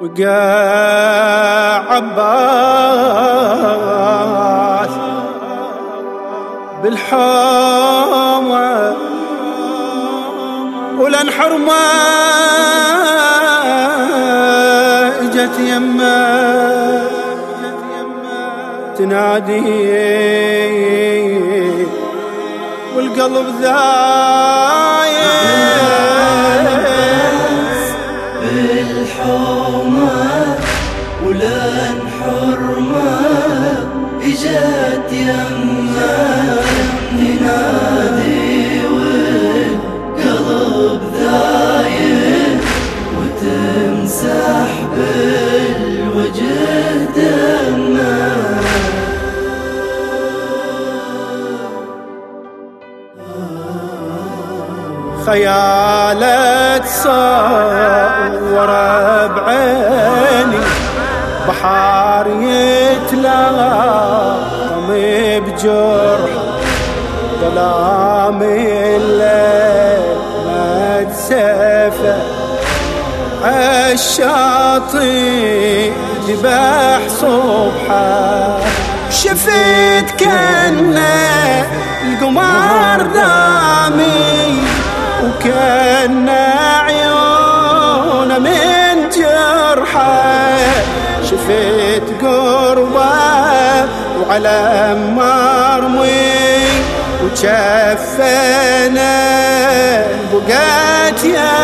وقع عباس بالحومة ولنحر ما إجت يمه. تنادي والقلب ذايب خيالك صور بعيني. بحار يتلاطم بجرح ظلام الليل ما تسفى الشاطئ ذبح صبحه. شفت كأنه القمر دامي. وكأن عيونه من جرحه شفت قربة وعلى مرمي وجفنا بقات يمه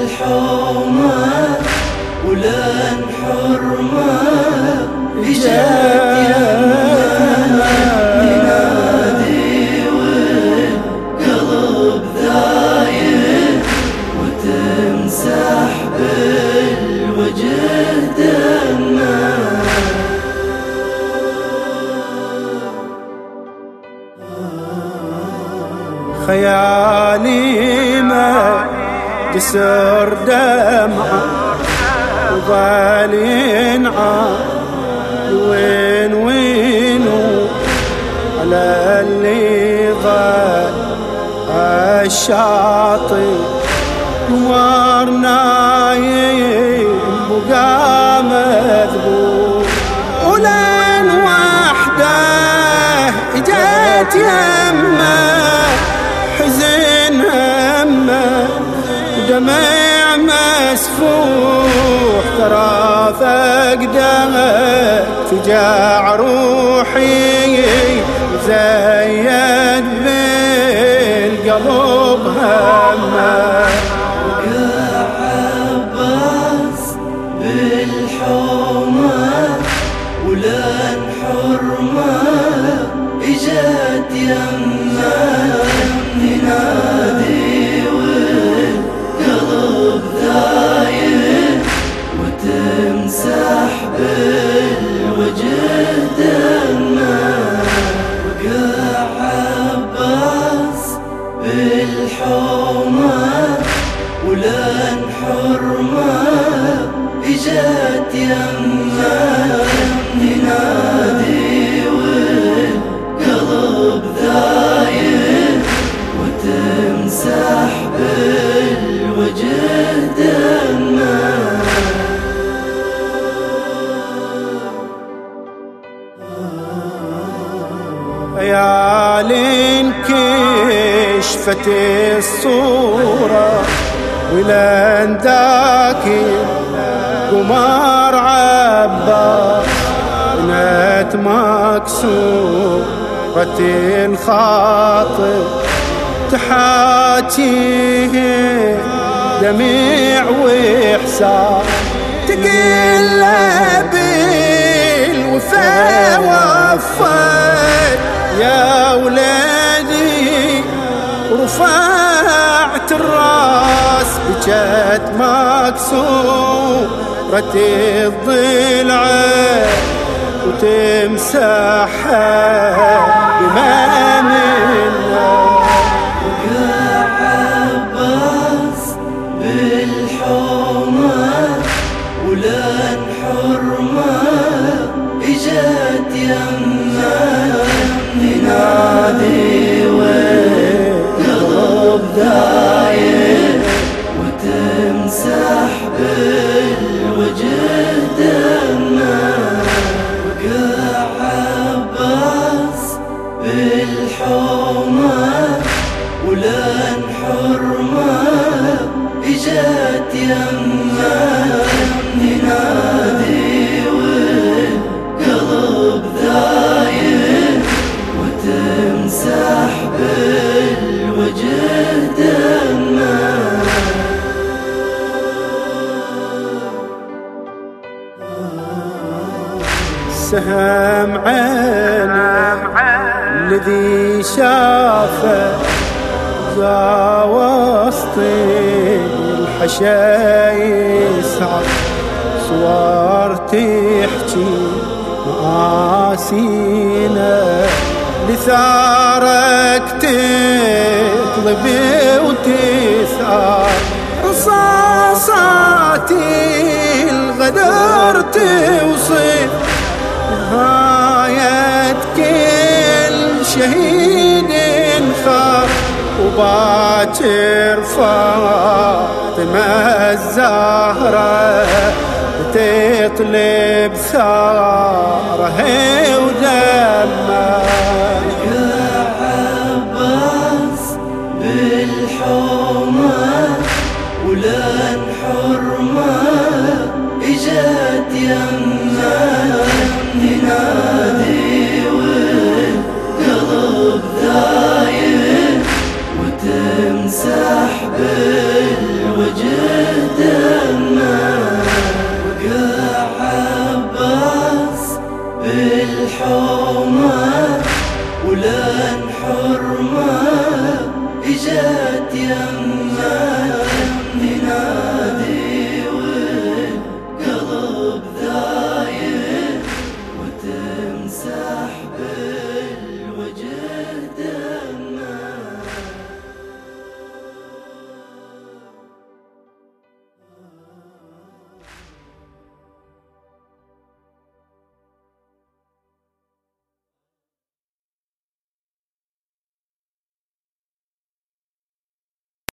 بالحومة ولن حرمة يمه ينادي والقلب ذايب وتمسح بالوجه دمه خيالي ما جسر دمعة وظل ينعى وين وينو على اللي ظل الشاطئ. قمر دمع مسفوح ترى فقده فجاع روحي زيد بالقلب همه ولن حرمة اجت يمه ينادي والقلب ذايب وتمسح بالوجه دمه ليال كشفت الصورة ولن ذاك قمر عباس بنت مكسورة الخاطر تحاكيه دميع وإحساس تقل بالوفا وفت يا ولادي رفعت الراس. بجت مكسور صخرة الضلع وتمسحها بما اجت يمه ينادي والقلب ذاير وتمسح بالوجه دمه. سهم عينه الذي شافه ذا وسط الحشا يسعى صور تحكي مآسينا. لثارك تطلب وتسعى رصاصاتي الغدر توصف. نهاية كل شهيد خاف وباكر فاطمة الزهرة تطلب ثاره ودمه